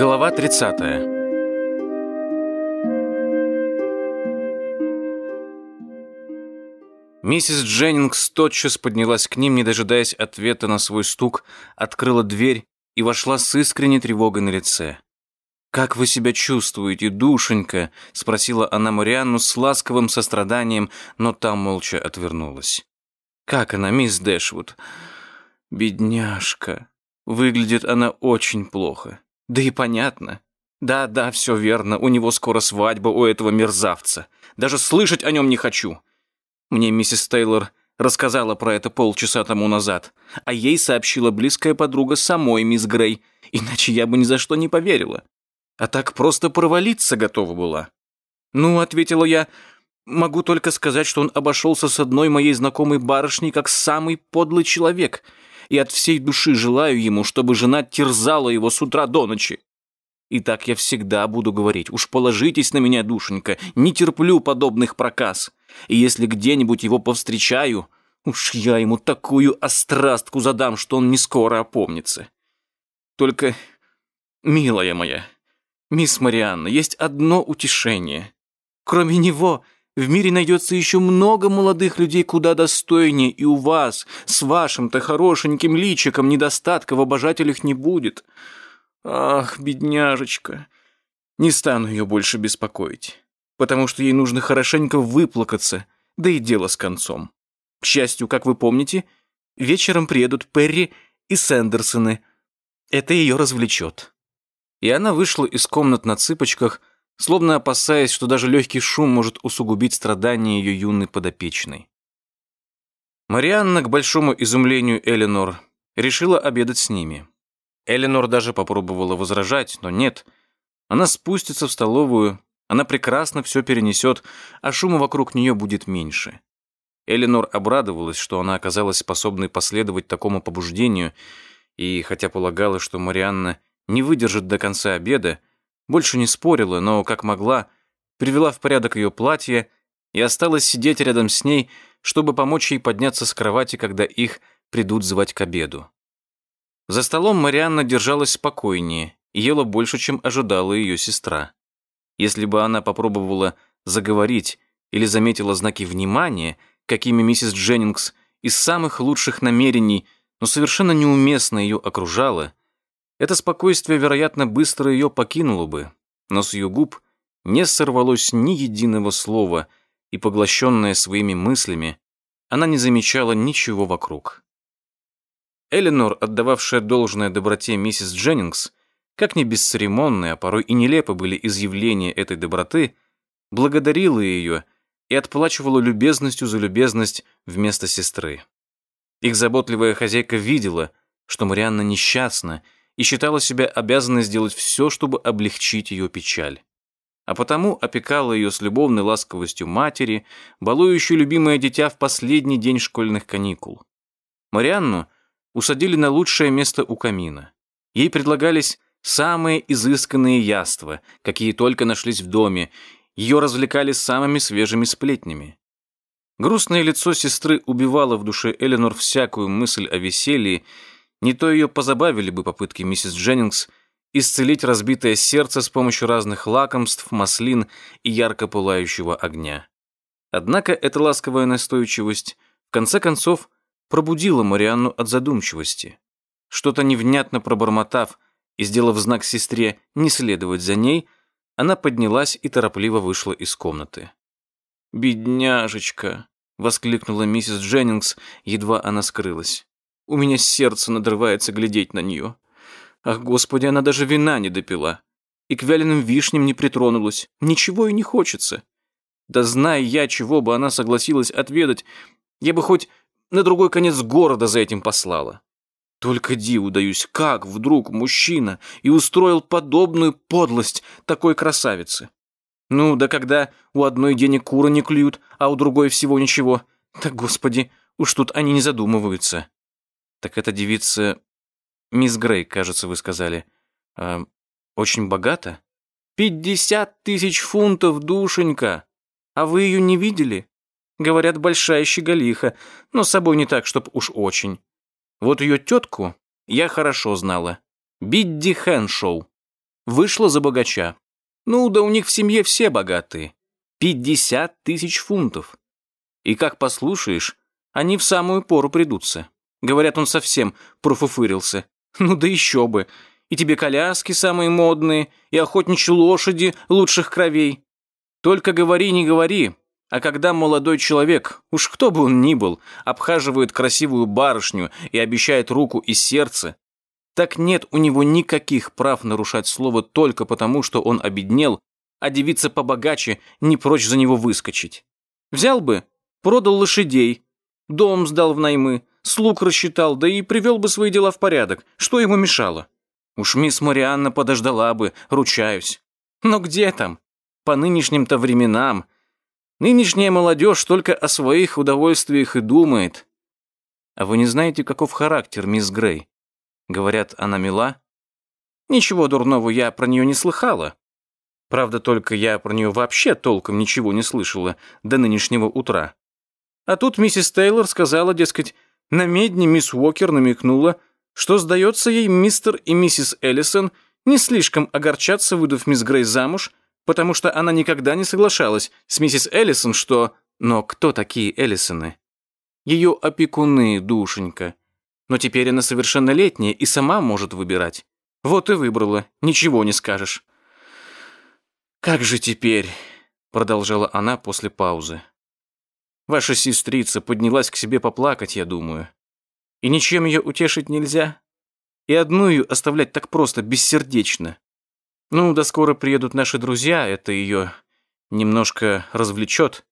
Глава 30. Миссис Дженнингс тотчас поднялась к ним, не дожидаясь ответа на свой стук, открыла дверь и вошла с искренней тревогой на лице. «Как вы себя чувствуете, душенька?» — спросила она Марианну с ласковым состраданием, но та молча отвернулась. «Как она, мисс Дэшвуд?» «Бедняжка. Выглядит она очень плохо. Да и понятно. Да-да, все верно, у него скоро свадьба у этого мерзавца. Даже слышать о нем не хочу. Мне миссис Тейлор рассказала про это полчаса тому назад, а ей сообщила близкая подруга самой мисс Грей, иначе я бы ни за что не поверила а так просто провалиться готова была. «Ну», — ответила я, — «могу только сказать, что он обошелся с одной моей знакомой барышней как самый подлый человек, и от всей души желаю ему, чтобы жена терзала его с утра до ночи. И так я всегда буду говорить, уж положитесь на меня, душенька, не терплю подобных проказ, и если где-нибудь его повстречаю, уж я ему такую острастку задам, что он не скоро опомнится. Только, милая моя, «Мисс Марианна, есть одно утешение. Кроме него, в мире найдется еще много молодых людей куда достойнее, и у вас, с вашим-то хорошеньким личиком, недостатка в обожателях не будет. Ах, бедняжечка, не стану ее больше беспокоить, потому что ей нужно хорошенько выплакаться, да и дело с концом. К счастью, как вы помните, вечером приедут Перри и Сэндерсоны. Это ее развлечет» и она вышла из комнат на цыпочках, словно опасаясь, что даже легкий шум может усугубить страдания ее юной подопечной. Марианна, к большому изумлению Эленор, решила обедать с ними. Эленор даже попробовала возражать, но нет. Она спустится в столовую, она прекрасно все перенесет, а шума вокруг нее будет меньше. Эленор обрадовалась, что она оказалась способной последовать такому побуждению, и хотя полагала, что Марианна не выдержит до конца обеда, больше не спорила, но, как могла, привела в порядок ее платье и осталась сидеть рядом с ней, чтобы помочь ей подняться с кровати, когда их придут звать к обеду. За столом Марианна держалась спокойнее и ела больше, чем ожидала ее сестра. Если бы она попробовала заговорить или заметила знаки внимания, какими миссис Дженнингс из самых лучших намерений, но совершенно неуместно ее окружала, это спокойствие, вероятно, быстро ее покинуло бы, но с ее губ не сорвалось ни единого слова, и, поглощенная своими мыслями, она не замечала ничего вокруг. Эленор, отдававшая должное доброте миссис Дженнингс, как ни бесцеремонные, а порой и нелепо были изъявления этой доброты, благодарила ее и отплачивала любезностью за любезность вместо сестры. Их заботливая хозяйка видела, что Марианна несчастна, и считала себя обязанной сделать все, чтобы облегчить ее печаль. А потому опекала ее с любовной ласковостью матери, балующей любимое дитя в последний день школьных каникул. Марианну усадили на лучшее место у камина. Ей предлагались самые изысканные яства, какие только нашлись в доме, ее развлекали самыми свежими сплетнями. Грустное лицо сестры убивало в душе Эленор всякую мысль о веселье не то ее позабавили бы попытки миссис Дженнингс исцелить разбитое сердце с помощью разных лакомств, маслин и ярко пылающего огня. Однако эта ласковая настойчивость в конце концов пробудила Марианну от задумчивости. Что-то невнятно пробормотав и сделав знак сестре не следовать за ней, она поднялась и торопливо вышла из комнаты. «Бедняжечка!» — воскликнула миссис Дженнингс, едва она скрылась. У меня сердце надрывается глядеть на нее. Ах, господи, она даже вина не допила. И к вяленым вишням не притронулась. Ничего и не хочется. Да зная я, чего бы она согласилась отведать, я бы хоть на другой конец города за этим послала. Только диву даюсь, как вдруг мужчина и устроил подобную подлость такой красавице. Ну, да когда у одной денег куры не клюют, а у другой всего ничего. Так, господи, уж тут они не задумываются. Так эта девица... Мисс Грей, кажется, вы сказали. Э, очень богата? Пятьдесят тысяч фунтов, душенька! А вы ее не видели? Говорят, большая щеголиха, но с собой не так, чтоб уж очень. Вот ее тетку я хорошо знала. Бидди Хэншоу. вышла за богача. Ну, да у них в семье все богатые. Пятьдесят тысяч фунтов. И как послушаешь, они в самую пору придутся. Говорят, он совсем профуфырился. Ну да еще бы. И тебе коляски самые модные, и охотничьи лошади лучших кровей. Только говори, не говори. А когда молодой человек, уж кто бы он ни был, обхаживает красивую барышню и обещает руку и сердце, так нет у него никаких прав нарушать слово только потому, что он обеднел, а девица побогаче не прочь за него выскочить. Взял бы, продал лошадей, дом сдал в наймы, слуг рассчитал, да и привел бы свои дела в порядок. Что ему мешало? Уж мисс Марианна подождала бы, ручаюсь. Но где там? По нынешним-то временам. Нынешняя молодежь только о своих удовольствиях и думает. А вы не знаете, каков характер мисс Грей? Говорят, она мила? Ничего дурного я про нее не слыхала. Правда, только я про нее вообще толком ничего не слышала до нынешнего утра. А тут миссис Тейлор сказала, дескать, на медне мисс Уокер намекнула, что, сдается ей, мистер и миссис Эллисон не слишком огорчаться, выдав мисс Грей замуж, потому что она никогда не соглашалась с миссис Эллисон, что... Но кто такие Эллисоны? Ее опекуны, душенька. Но теперь она совершеннолетняя и сама может выбирать. Вот и выбрала, ничего не скажешь. «Как же теперь?» — продолжала она после паузы. Ваша сестрица поднялась к себе поплакать, я думаю. И ничем ее утешить нельзя. И одну ее оставлять так просто, бессердечно. Ну, да скоро приедут наши друзья, это ее немножко развлечет.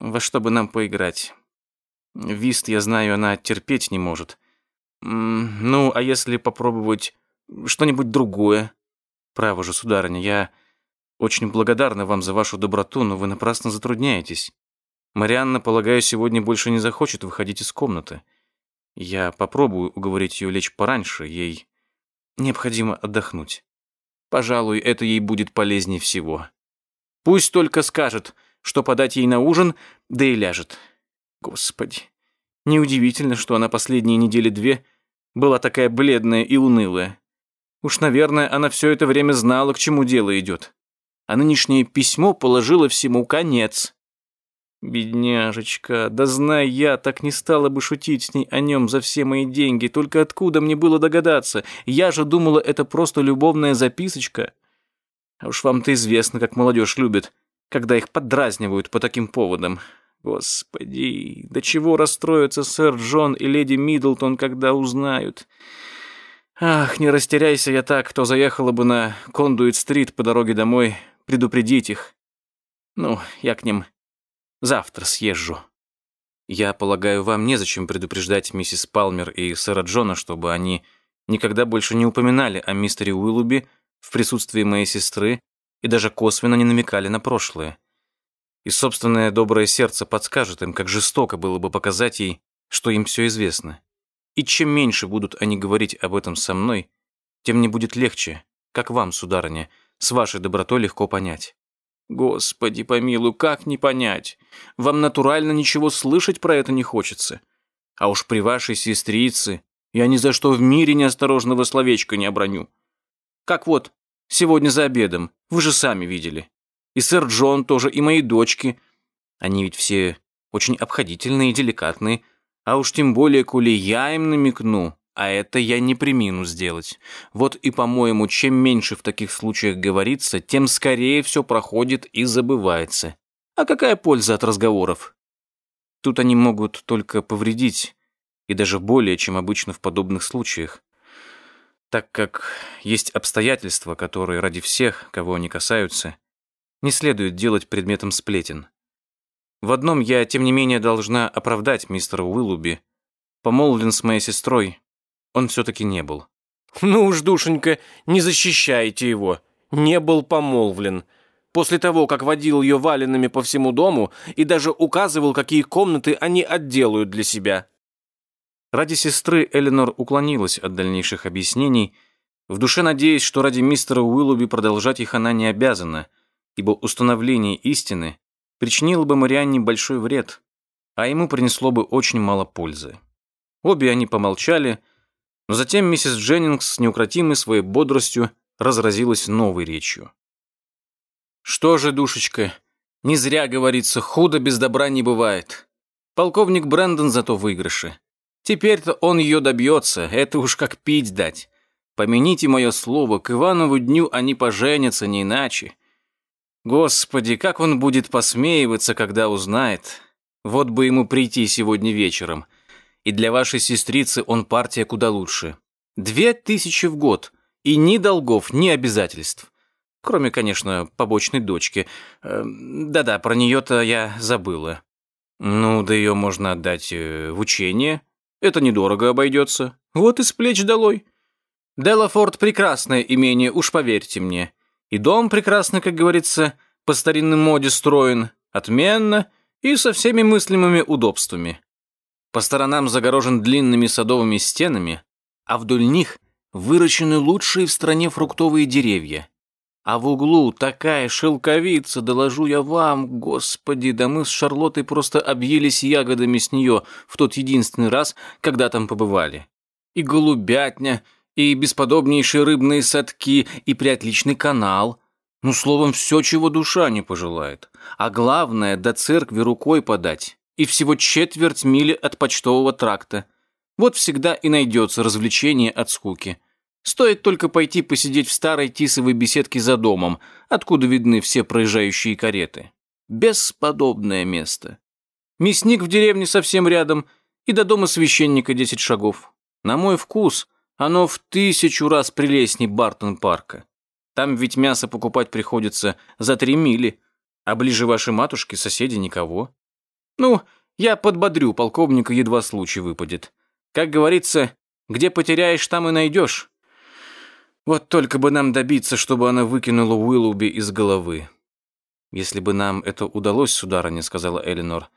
Во что бы нам поиграть? Вист, я знаю, она терпеть не может. Ну, а если попробовать что-нибудь другое? Право же, сударыня, я очень благодарна вам за вашу доброту, но вы напрасно затрудняетесь. Марианна, полагаю, сегодня больше не захочет выходить из комнаты. Я попробую уговорить ее лечь пораньше, ей необходимо отдохнуть. Пожалуй, это ей будет полезнее всего. Пусть только скажет, что подать ей на ужин, да и ляжет. Господи, неудивительно, что она последние недели две была такая бледная и унылая. Уж, наверное, она все это время знала, к чему дело идет. А нынешнее письмо положило всему конец. Бедняжечка, да знай я, так не стала бы шутить с ней о нем за все мои деньги. Только откуда мне было догадаться? Я же думала, это просто любовная записочка. А уж вам-то известно, как молодежь любит, когда их подразнивают по таким поводам. Господи, до чего расстроятся сэр Джон и леди Миддлтон, когда узнают. Ах, не растеряйся я так, кто заехала бы на Кондуит-стрит по дороге домой, предупредить их. Ну, я к ним Завтра съезжу. Я полагаю, вам незачем предупреждать миссис Палмер и сэра Джона, чтобы они никогда больше не упоминали о мистере Уиллуби в присутствии моей сестры и даже косвенно не намекали на прошлое. И собственное доброе сердце подскажет им, как жестоко было бы показать ей, что им все известно. И чем меньше будут они говорить об этом со мной, тем мне будет легче, как вам, сударыня, с вашей добротой легко понять. Господи помилуй, как не понять? Вам натурально ничего слышать про это не хочется. А уж при вашей сестрице я ни за что в мире неосторожного словечка не оброню. Как вот, сегодня за обедом, вы же сами видели. И сэр Джон тоже, и мои дочки. Они ведь все очень обходительные и деликатные. А уж тем более, коли я им намекну, а это я не примину сделать. Вот и, по-моему, чем меньше в таких случаях говорится, тем скорее все проходит и забывается. А какая польза от разговоров? Тут они могут только повредить, и даже более, чем обычно в подобных случаях. Так как есть обстоятельства, которые ради всех, кого они касаются, не следует делать предметом сплетен. В одном я, тем не менее, должна оправдать мистера Уиллуби. Помолвлен с моей сестрой, он все-таки не был. «Ну уж, душенька, не защищайте его. Не был помолвлен. После того, как водил ее валенными по всему дому и даже указывал, какие комнаты они отделают для себя». Ради сестры Эленор уклонилась от дальнейших объяснений, в душе надеясь, что ради мистера Уиллуби продолжать их она не обязана, ибо установление истины причинило бы Марианне большой вред, а ему принесло бы очень мало пользы. Обе они помолчали, но затем миссис Дженнингс с неукротимой своей бодростью разразилась новой речью. «Что же, душечка, не зря говорится, худо без добра не бывает. Полковник Брэндон зато в выигрыше. Теперь-то он ее добьется, это уж как пить дать. Помяните мое слово, к Иванову дню они поженятся, не иначе. Господи, как он будет посмеиваться, когда узнает. Вот бы ему прийти сегодня вечером. И для вашей сестрицы он партия куда лучше. Две тысячи в год. И ни долгов, ни обязательств. Кроме, конечно, побочной дочки. Эм, да-да, про нее-то я забыла. Ну, да ее можно отдать э, в учение. Это недорого обойдется. Вот и с плеч долой. Делафорд прекрасное имение, уж поверьте мне. И дом прекрасно, как говорится, по старинной моде строен, отменно и со всеми мыслимыми удобствами. По сторонам загорожен длинными садовыми стенами, а вдоль них выращены лучшие в стране фруктовые деревья. А в углу такая шелковица, доложу я вам, господи, да мы с Шарлоттой просто объелись ягодами с нее в тот единственный раз, когда там побывали. И голубятня, и бесподобнейшие рыбные садки, и приотличный канал. Ну, словом, все, чего душа не пожелает. А главное, до церкви рукой подать. И всего четверть мили от почтового тракта. Вот всегда и найдется развлечение от скуки. Стоит только пойти посидеть в старой тисовой беседке за домом, откуда видны все проезжающие кареты. Бесподобное место. Мясник в деревне совсем рядом, и до дома священника десять шагов. На мой вкус, оно в тысячу раз прелестней Бартон-парка. Там ведь мясо покупать приходится за три мили, а ближе вашей матушки соседи никого. Ну, я подбодрю полковника, едва случай выпадет. Как говорится, где потеряешь, там и найдешь. Вот только бы нам добиться, чтобы она выкинула Уиллуби из головы. Если бы нам это удалось, сударыня, сказала Элинор,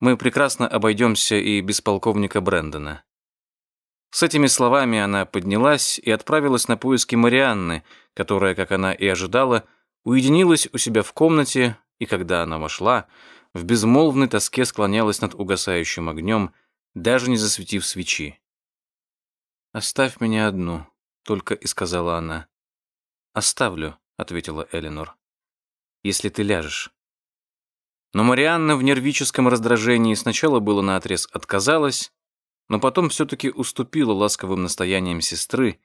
мы прекрасно обойдемся и без полковника Брэндона. С этими словами она поднялась и отправилась на поиски Марианны, которая, как она и ожидала, уединилась у себя в комнате, и когда она вошла, в безмолвной тоске склонялась над угасающим огнем, даже не засветив свечи. «Оставь меня одну», — только и сказала она. «Оставлю», — ответила Эленор, — «если ты ляжешь». Но Марианна в нервическом раздражении сначала было наотрез отказалась, но потом все-таки уступила ласковым настояниям сестры,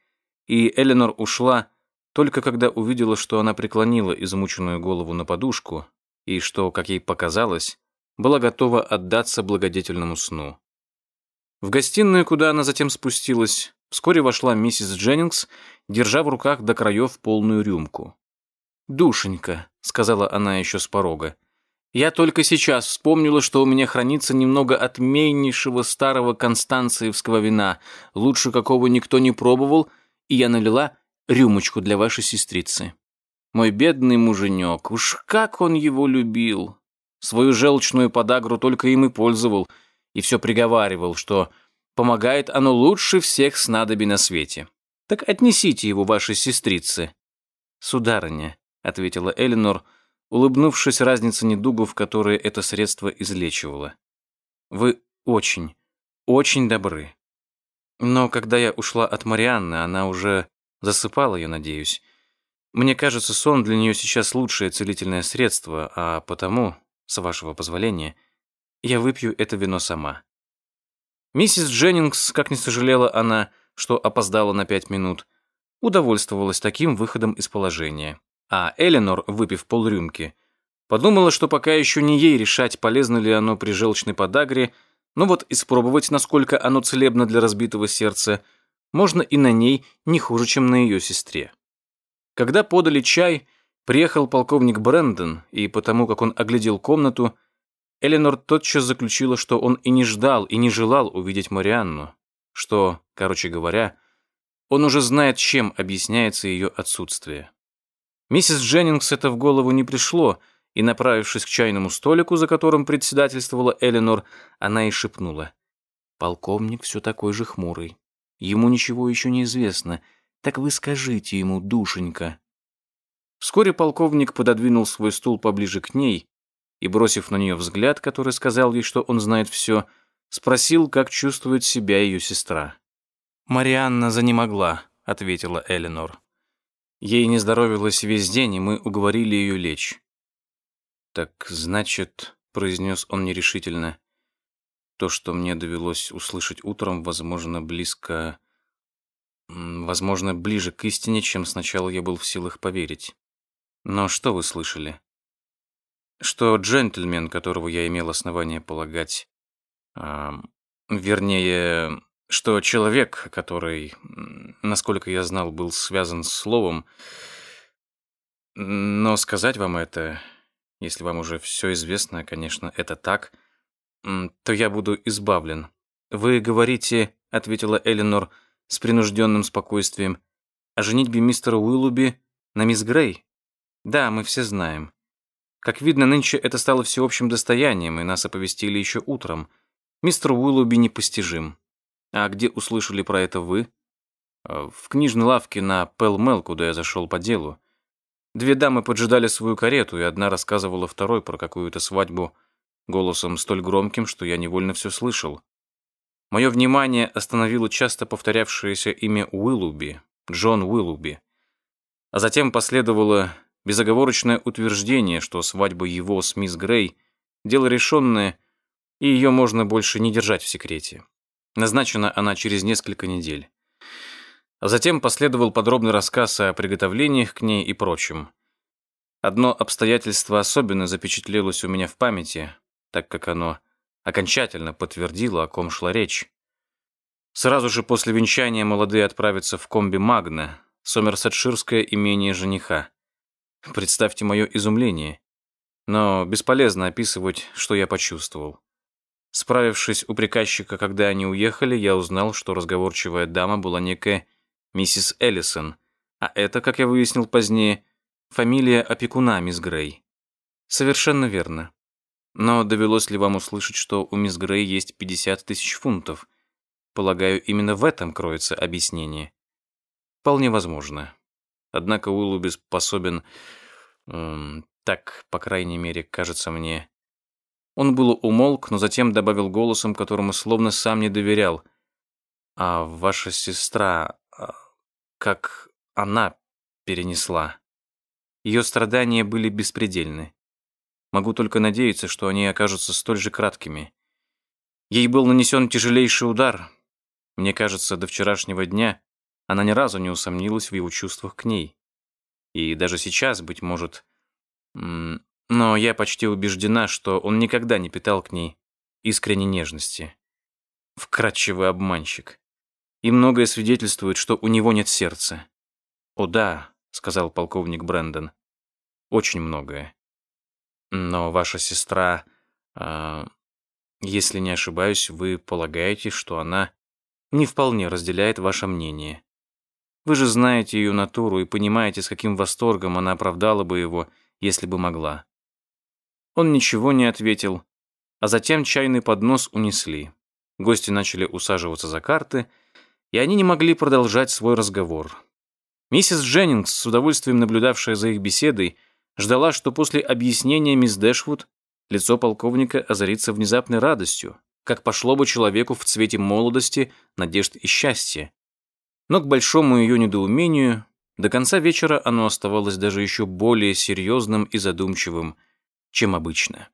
и Эленор ушла, только когда увидела, что она преклонила измученную голову на подушку и что, как ей показалось, была готова отдаться благодетельному сну. В гостиную, куда она затем спустилась, вскоре вошла миссис Дженнингс, держа в руках до краев полную рюмку. «Душенька», — сказала она еще с порога, — «я только сейчас вспомнила, что у меня хранится немного отменнейшего старого констанциевского вина, лучше какого никто не пробовал, и я налила рюмочку для вашей сестрицы. Мой бедный муженек, уж как он его любил! Свою желчную подагру только им и пользовал — и все приговаривал, что помогает оно лучше всех снадобий на свете. Так отнесите его вашей сестрице». «Сударыня», — ответила Элинор, улыбнувшись разнице недугов, которые это средство излечивало. «Вы очень, очень добры. Но когда я ушла от Марианны, она уже засыпала, я надеюсь. Мне кажется, сон для нее сейчас лучшее целительное средство, а потому, с вашего позволения, — я выпью это вино сама. Миссис Дженнингс, как не сожалела она, что опоздала на пять минут, удовольствовалась таким выходом из положения. А Эленор, выпив полрюмки, подумала, что пока еще не ей решать, полезно ли оно при желчной подагре, но вот испробовать, насколько оно целебно для разбитого сердца, можно и на ней не хуже, чем на ее сестре. Когда подали чай, приехал полковник Брэндон, и потому как он оглядел комнату, Эленор тотчас заключила, что он и не ждал, и не желал увидеть Марианну, что, короче говоря, он уже знает, чем объясняется ее отсутствие. Миссис Дженнингс это в голову не пришло, и, направившись к чайному столику, за которым председательствовала Эленор, она и шепнула. «Полковник все такой же хмурый. Ему ничего еще не известно. Так вы скажите ему, душенька». Вскоре полковник пододвинул свой стул поближе к ней и, бросив на нее взгляд, который сказал ей, что он знает все, спросил, как чувствует себя ее сестра. «Марианна занемогла», — ответила Эленор. Ей не здоровилось весь день, и мы уговорили ее лечь. «Так значит», — произнес он нерешительно, «то, что мне довелось услышать утром, возможно, близко... возможно, ближе к истине, чем сначала я был в силах поверить. Но что вы слышали?» «Что джентльмен, которого я имел основание полагать, э, вернее, что человек, который, насколько я знал, был связан с словом, но сказать вам это, если вам уже все известно, конечно, это так, то я буду избавлен. Вы говорите, ответила Эленор с принужденным спокойствием, о женитьбе мистера Уиллуби на мисс Грей. Да, мы все знаем. Как видно, нынче это стало всеобщим достоянием, и нас оповестили еще утром. Мистер Уиллуби непостижим. А где услышали про это вы? «Э, в книжной лавке на Пэл-Мэл, куда я зашел по делу. Две дамы поджидали свою карету, и одна рассказывала второй про какую-то свадьбу голосом столь громким, что я невольно все слышал. Мое внимание остановило часто повторявшееся имя Уиллуби, Джон Уиллуби. А затем последовало безоговорочное утверждение, что свадьба его с мисс Грей – дело решенное, и ее можно больше не держать в секрете. Назначена она через несколько недель. А затем последовал подробный рассказ о приготовлениях к ней и прочем. Одно обстоятельство особенно запечатлелось у меня в памяти, так как оно окончательно подтвердило, о ком шла речь. Сразу же после венчания молодые отправятся в комби Магна, Сомерсетширское имение жениха. Представьте мое изумление. Но бесполезно описывать, что я почувствовал. Справившись у приказчика, когда они уехали, я узнал, что разговорчивая дама была некая миссис Эллисон, а это, как я выяснил позднее, фамилия опекуна мисс Грей. Совершенно верно. Но довелось ли вам услышать, что у мисс Грей есть 50 тысяч фунтов? Полагаю, именно в этом кроется объяснение. Вполне возможно. Однако Уиллуби способен... Эм, так, по крайней мере, кажется мне, он было умолк, но затем добавил голосом, которому словно сам не доверял. «А ваша сестра, а, как она перенесла?» Ее страдания были беспредельны. Могу только надеяться, что они окажутся столь же краткими. Ей был нанесен тяжелейший удар. Мне кажется, до вчерашнего дня она ни разу не усомнилась в его чувствах к ней. И даже сейчас, быть может, но я почти убеждена, что он никогда не питал к ней искренней нежности. Вкрадчивый обманщик. И многое свидетельствует, что у него нет сердца. «О да», — сказал полковник Брэндон, — «очень многое. Но ваша сестра, э, если не ошибаюсь, вы полагаете, что она не вполне разделяет ваше мнение. Вы же знаете ее натуру и понимаете, с каким восторгом она оправдала бы его, если бы могла. Он ничего не ответил, а затем чайный поднос унесли. Гости начали усаживаться за карты, и они не могли продолжать свой разговор. Миссис Дженнингс, с удовольствием наблюдавшая за их беседой, ждала, что после объяснения мисс Дэшвуд лицо полковника озарится внезапной радостью, как пошло бы человеку в цвете молодости, надежд и счастья. Но к большому ее недоумению до конца вечера оно оставалось даже еще более серьезным и задумчивым, чем обычно.